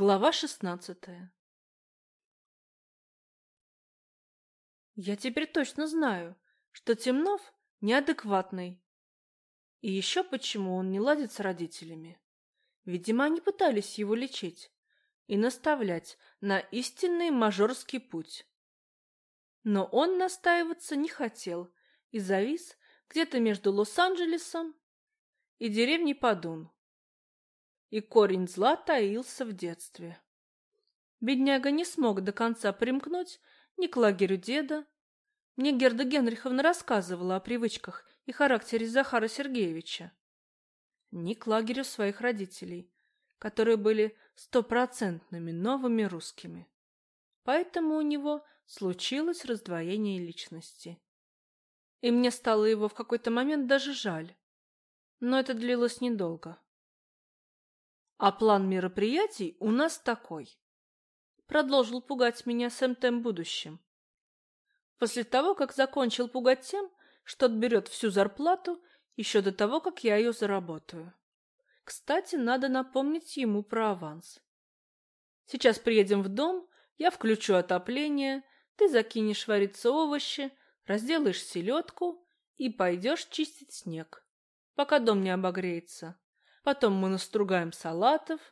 Глава шестнадцатая Я теперь точно знаю, что Темнов неадекватный. И еще почему он не ладит с родителями. Видимо, они пытались его лечить и наставлять на истинный мажорский путь. Но он настаиваться не хотел и завис где-то между Лос-Анджелесом и деревней Падун и корень зла таился в детстве. Бедняга не смог до конца примкнуть ни к лагерю деда. Мне Герда Генриховна рассказывала о привычках и характере Захара Сергеевича. Ни к лагерю своих родителей, которые были стопроцентными новыми русскими. Поэтому у него случилось раздвоение личности. И мне стало его в какой-то момент даже жаль. Но это длилось недолго. А план мероприятий у нас такой. Продолжил пугать меня Сэм тем будущим. После того, как закончил пугать тем, что отберет всю зарплату еще до того, как я ее заработаю. Кстати, надо напомнить ему про аванс. Сейчас приедем в дом, я включу отопление, ты закинешь вариться овощи, разделаешь селедку и пойдешь чистить снег, пока дом не обогреется. Потом мы настругаем салатов,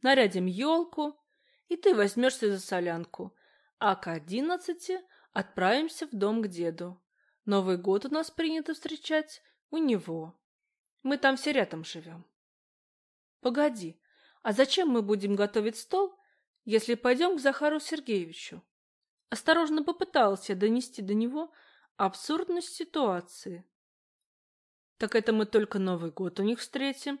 нарядим елку, и ты возьмешься за солянку, а к одиннадцати отправимся в дом к деду. Новый год у нас принято встречать у него. Мы там все рядом живем. Погоди, а зачем мы будем готовить стол, если пойдем к Захару Сергеевичу? Осторожно попытался донести до него абсурдность ситуации. Так это мы только Новый год у них встретим,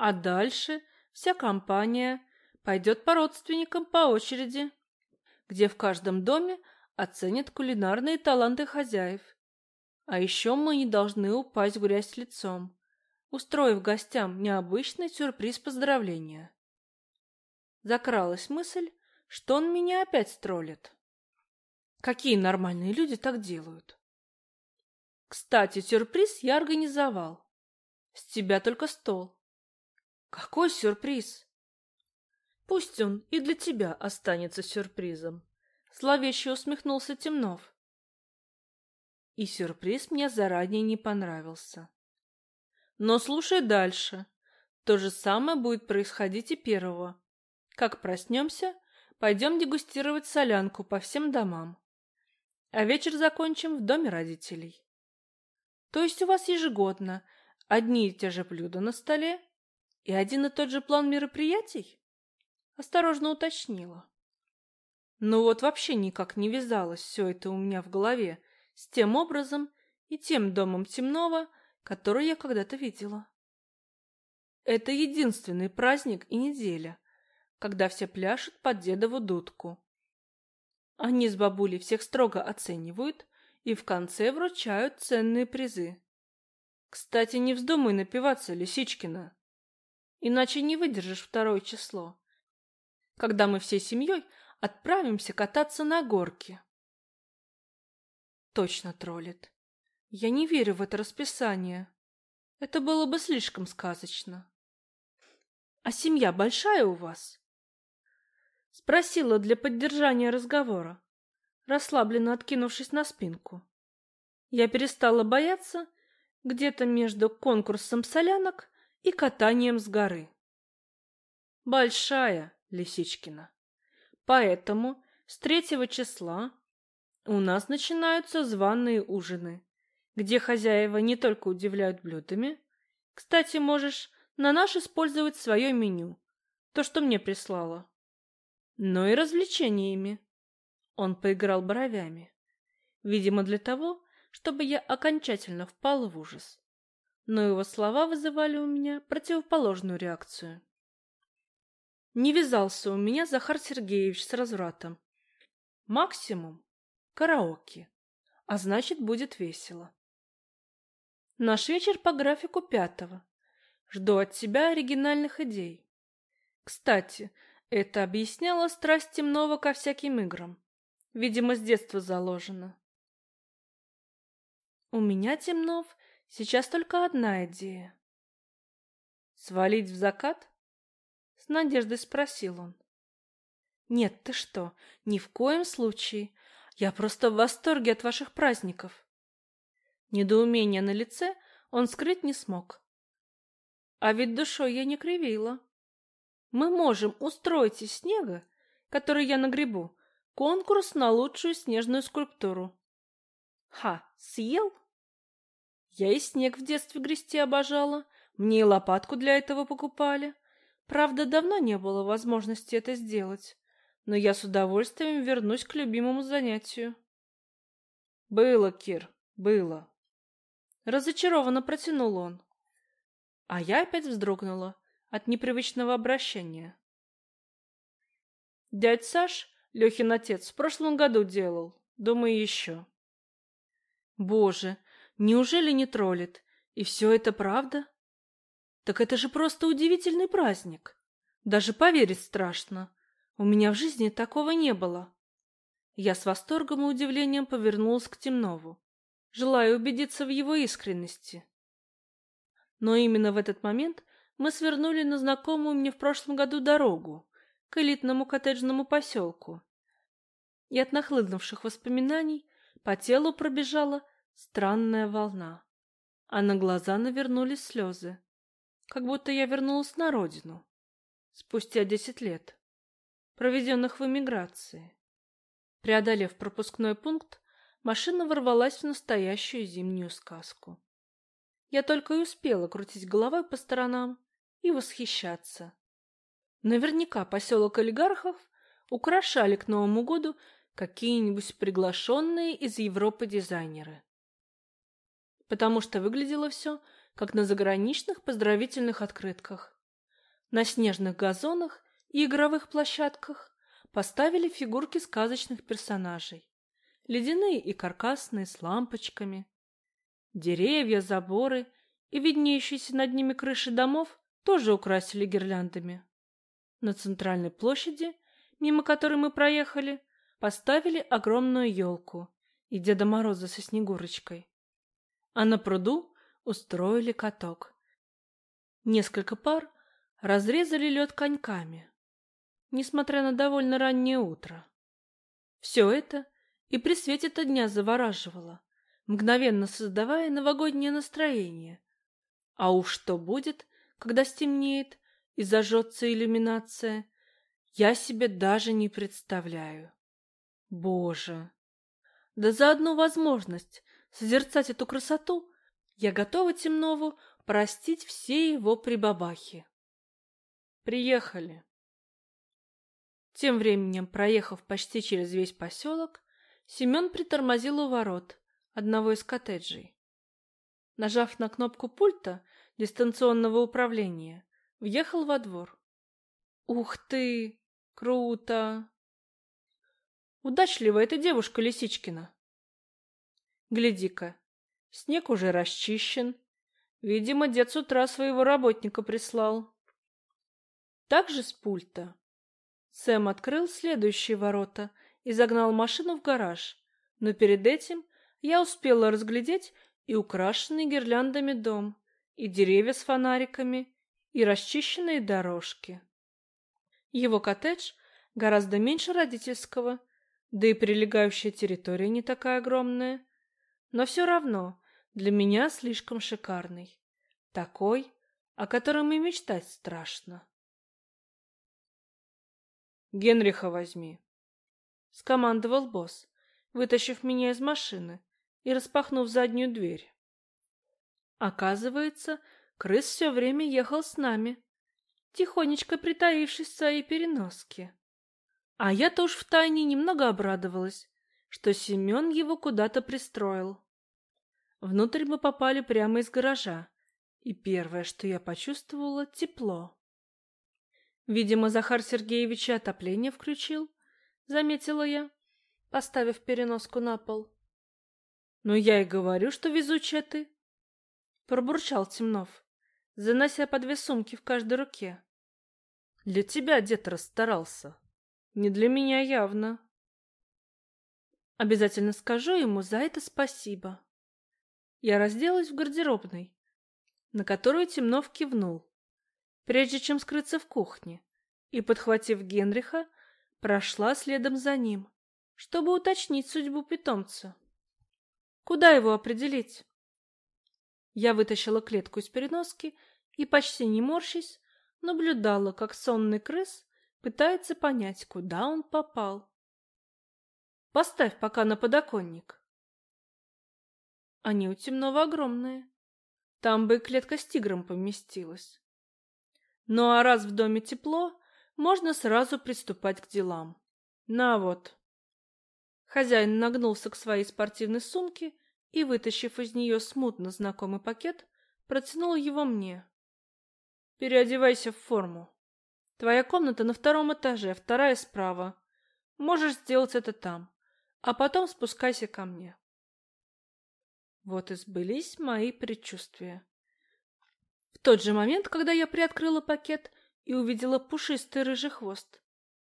а дальше вся компания пойдет по родственникам по очереди, где в каждом доме оценят кулинарные таланты хозяев. А еще мы не должны упасть в грязь лицом, устроив гостям необычный сюрприз поздравления. Закралась мысль, что он меня опять строллит. Какие нормальные люди так делают? Кстати, сюрприз я организовал. С тебя только стол. Какой сюрприз? Пусть он и для тебя останется сюрпризом. Зловеще усмехнулся Темнов. И сюрприз мне заранее не понравился. Но слушай дальше. То же самое будет происходить и первого. Как проснемся, пойдем дегустировать солянку по всем домам. А вечер закончим в доме родителей. То есть у вас ежегодно одни и те же блюда на столе и один и тот же план мероприятий? Осторожно уточнила. Ну вот вообще никак не вязалось все это у меня в голове с тем образом и тем домом темного, который я когда-то видела. Это единственный праздник и неделя, когда все пляшут под дедову дудку. Они с бабулей всех строго оценивают и в конце вручают ценные призы. Кстати, не вздумай напиваться, Лисичкина иначе не выдержишь второе число, когда мы всей семьей отправимся кататься на горке. Точно троллит. Я не верю в это расписание. Это было бы слишком сказочно. А семья большая у вас? Спросила для поддержания разговора, расслабленно откинувшись на спинку. Я перестала бояться где-то между конкурсом солянок и катанием с горы. Большая Лисичкина. Поэтому с третьего числа у нас начинаются званые ужины, где хозяева не только удивляют блюдами. Кстати, можешь на наш использовать свое меню, то, что мне прислала, но и развлечениями. Он поиграл бровями, видимо, для того, чтобы я окончательно впала в ужас но его слова вызывали у меня противоположную реакцию. Не вязался у меня Захар Сергеевич с развратом. Максимум — караоке, а значит, будет весело. Наш вечер по графику пятого. Жду от тебя оригинальных идей. Кстати, это объясняло страсть темного ко всяким играм. Видимо, с детства заложено. У меня, Темнов, Сейчас только одна идея. Свалить в закат? С надеждой спросил он. Нет, ты что, ни в коем случае. Я просто в восторге от ваших праздников. Недоумение на лице он скрыть не смог. А ведь душой я не кривила. Мы можем устроить из снега, который я нагребу, конкурс на лучшую снежную скульптуру. Ха, съел? Я и снег в детстве грести обожала, мне и лопатку для этого покупали. Правда, давно не было возможности это сделать, но я с удовольствием вернусь к любимому занятию. Было, Кир, было. Разочарованно протянул он. А я опять вздрогнула от непривычного обращения. Дядь Саш, Лехин отец, в прошлом году делал, думаю, еще. Боже, неужели не троллит? И все это правда? Так это же просто удивительный праздник. Даже поверить страшно. У меня в жизни такого не было. Я с восторгом и удивлением повернулась к Темнову, желая убедиться в его искренности. Но именно в этот момент мы свернули на знакомую мне в прошлом году дорогу, к элитному коттеджному поселку. И от нахлынувших воспоминаний по телу пробежала странная волна, а на глаза навернулись слезы как будто я вернулась на родину спустя десять лет, проведенных в эмиграции. Преодолев пропускной пункт, машина ворвалась в настоящую зимнюю сказку. Я только и успела крутить головой по сторонам и восхищаться. Наверняка поселок олигархов украшали к Новому году какие-нибудь приглашенные из Европы дизайнеры. Потому что выглядело все как на заграничных поздравительных открытках. На снежных газонах и игровых площадках поставили фигурки сказочных персонажей. Ледяные и каркасные с лампочками. Деревья, заборы и виднеющиеся над ними крыши домов тоже украсили гирляндами. На центральной площади, мимо которой мы проехали, поставили огромную елку и Деда Мороза со Снегурочкой. А на пруду устроили каток. Несколько пар разрезали лед коньками, несмотря на довольно раннее утро. Все это и при свете-то дня завораживало, мгновенно создавая новогоднее настроение. А уж что будет, когда стемнеет и зажжется иллюминация, я себе даже не представляю. Боже! Да за одну возможность созерцать эту красоту я готова Темнову простить все его прибабахи. Приехали. Тем временем, проехав почти через весь поселок, Семен притормозил у ворот одного из коттеджей. Нажав на кнопку пульта дистанционного управления, въехал во двор. Ух ты! Круто! Удачливая эта девушка Лисичкина. Гляди-ка, Снег уже расчищен. Видимо, дед с утра своего работника прислал. Также с пульта. Сэм открыл следующие ворота и загнал машину в гараж, но перед этим я успела разглядеть и украшенный гирляндами дом, и деревья с фонариками, и расчищенные дорожки. Его коттедж гораздо меньше родительского, да и прилегающая территория не такая огромная, но все равно для меня слишком шикарный. Такой, о котором и мечтать страшно. «Генриха возьми», — скомандовал босс, вытащив меня из машины и распахнув заднюю дверь. Оказывается, крыс все время ехал с нами, тихонечко притаившись в своей переноске. А я-то уж втайне немного обрадовалась, что Семен его куда-то пристроил. Внутрь мы попали прямо из гаража, и первое, что я почувствовала, — тепло. Видимо, Захар Сергеевич отопление включил, — заметила я, поставив переноску на пол. — Ну, я и говорю, что везучая ты, — пробурчал Темнов, занося по две сумки в каждой руке. — Для тебя дед расстарался. Не для меня явно. Обязательно скажу ему за это спасибо. Я разделась в гардеробной, на которую Темнов кивнул, прежде чем скрыться в кухне, и, подхватив Генриха, Прошла следом за ним, чтобы уточнить судьбу питомца. Куда его определить? Я вытащила клетку из переноски и, почти не морщись, наблюдала, как сонный крыс пытается понять, куда он попал. Поставь пока на подоконник. Они у темного огромные. Там бы клетка с тигром поместилась. Ну а раз в доме тепло, можно сразу приступать к делам. На вот. Хозяин нагнулся к своей спортивной сумке и, вытащив из нее смутно знакомый пакет, протянул его мне. Переодевайся в форму. Твоя комната на втором этаже, вторая справа. Можешь сделать это там, а потом спускайся ко мне. Вот и сбылись мои предчувствия. В тот же момент, когда я приоткрыла пакет и увидела пушистый рыжий хвост,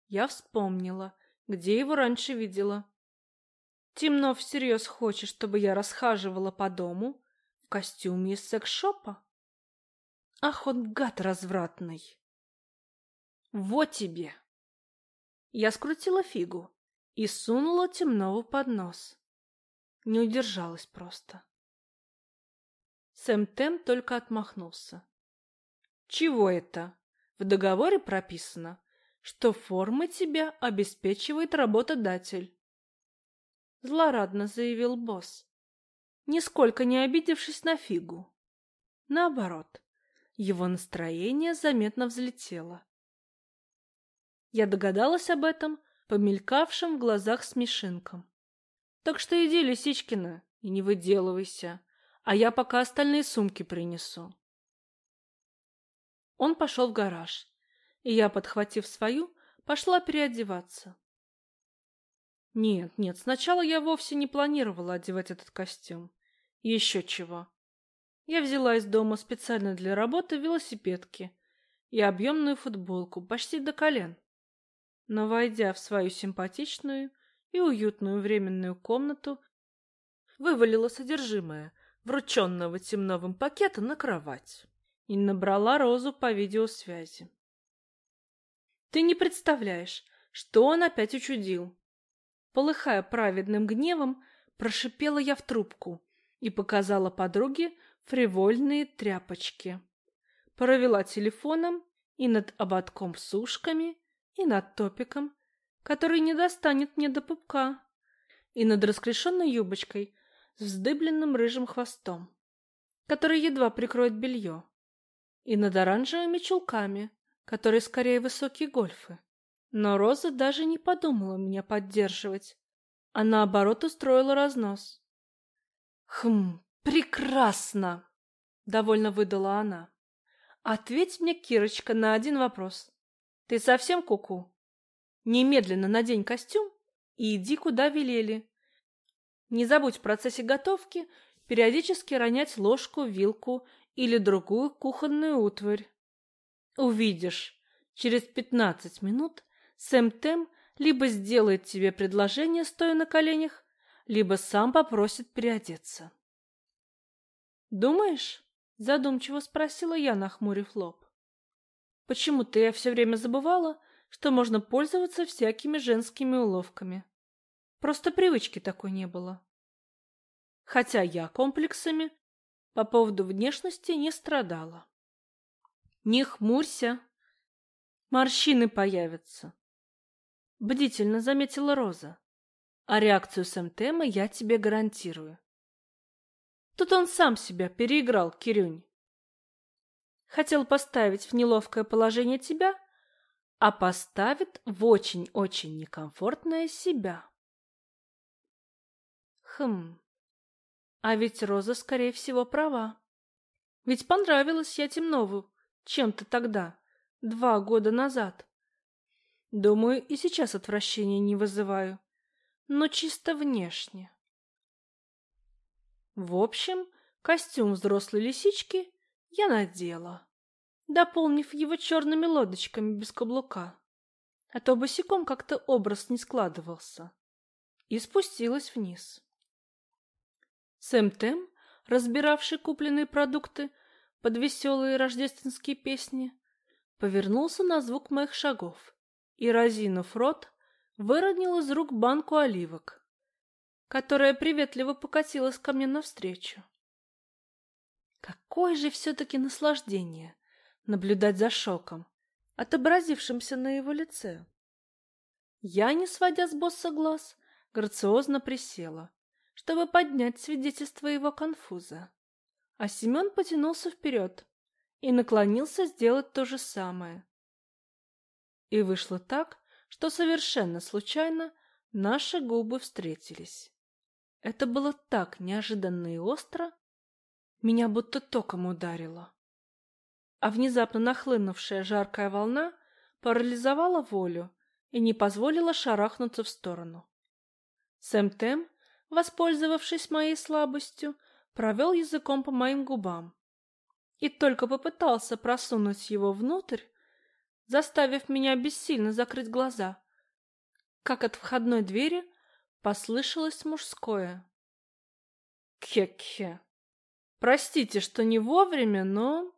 я вспомнила, где его раньше видела. Темно всерьез хочет, чтобы я расхаживала по дому в костюме из секс-шопа? Ах, он гад развратный! Вот тебе! Я скрутила фигу и сунула темнову под нос. Не удержалась просто. Сэм Тем только отмахнулся. Чего это? В договоре прописано, что формы тебя обеспечивает работодатель. Злорадно заявил босс, нисколько не обидевшись на фигу. Наоборот, его настроение заметно взлетело. Я догадалась об этом по мелькавшим в глазах смешинкам. Так что иди, Лисичкина, и не выделывайся, а я пока остальные сумки принесу. Он пошел в гараж, и я, подхватив свою, пошла переодеваться. Нет, нет, сначала я вовсе не планировала одевать этот костюм. Еще чего. Я взяла из дома специально для работы велосипедки и объемную футболку почти до колен. Но, войдя в свою симпатичную и уютную временную комнату, вывалила содержимое врученного темновым пакета на кровать и набрала Розу по видеосвязи. Ты не представляешь, что он опять учудил. Полыхая праведным гневом, прошипела я в трубку и показала подруге фривольные тряпочки. Провела телефоном и над ободком с ушками, и над топиком, который не достанет мне до пупка, и над расклешенной юбочкой с вздыбленным рыжим хвостом, который едва прикроет белье, и над оранжевыми чулками, которые скорее высокие гольфы. Но Роза даже не подумала меня поддерживать, а наоборот устроила разнос. «Хм, прекрасно!» — довольно выдала она. «Ответь мне, Кирочка, на один вопрос. Ты совсем куку? -ку? Немедленно надень костюм и иди, куда велели. Не забудь в процессе готовки периодически ронять ложку, вилку или другую кухонную утварь. Увидишь, через пятнадцать минут Сэм Тем либо сделает тебе предложение, стоя на коленях, либо сам попросит переодеться. «Думаешь?» — задумчиво спросила я, нахмурив лоб. «Почему-то я все время забывала, что можно пользоваться всякими женскими уловками. Просто привычки такой не было. Хотя я комплексами по поводу внешности не страдала. Не хмурься, морщины появятся. Бдительно заметила Роза. А реакцию Сэмтема я тебе гарантирую. Тут он сам себя переиграл, Кирюнь. Хотел поставить в неловкое положение тебя, а поставит в очень-очень некомфортное себя. Хм, а ведь Роза, скорее всего, права. Ведь понравилась я Темнову чем-то тогда, два года назад. Думаю, и сейчас отвращения не вызываю, но чисто внешне. В общем, костюм взрослой лисички я надела дополнив его черными лодочками без каблука, а то босиком как-то образ не складывался, и спустилась вниз. Сэм Тем, разбиравший купленные продукты под веселые рождественские песни, повернулся на звук моих шагов и, разинув рот, выронил из рук банку оливок, которая приветливо покатилась ко мне навстречу. Какое же все-таки наслаждение наблюдать за шоком, отобразившимся на его лице. Я, не сводя с босса глаз, грациозно присела, чтобы поднять свидетельство его конфуза. А Семен потянулся вперед и наклонился сделать то же самое. И вышло так, что совершенно случайно наши губы встретились. Это было так неожиданно и остро, меня будто током ударило. А внезапно нахлынувшая жаркая волна парализовала волю и не позволила шарахнуться в сторону. Сэм Тем, воспользовавшись моей слабостью, провел языком по моим губам и только попытался просунуть его внутрь, заставив меня бессильно закрыть глаза, как от входной двери послышалось мужское. Кхе-кхе. Простите, что не вовремя, но...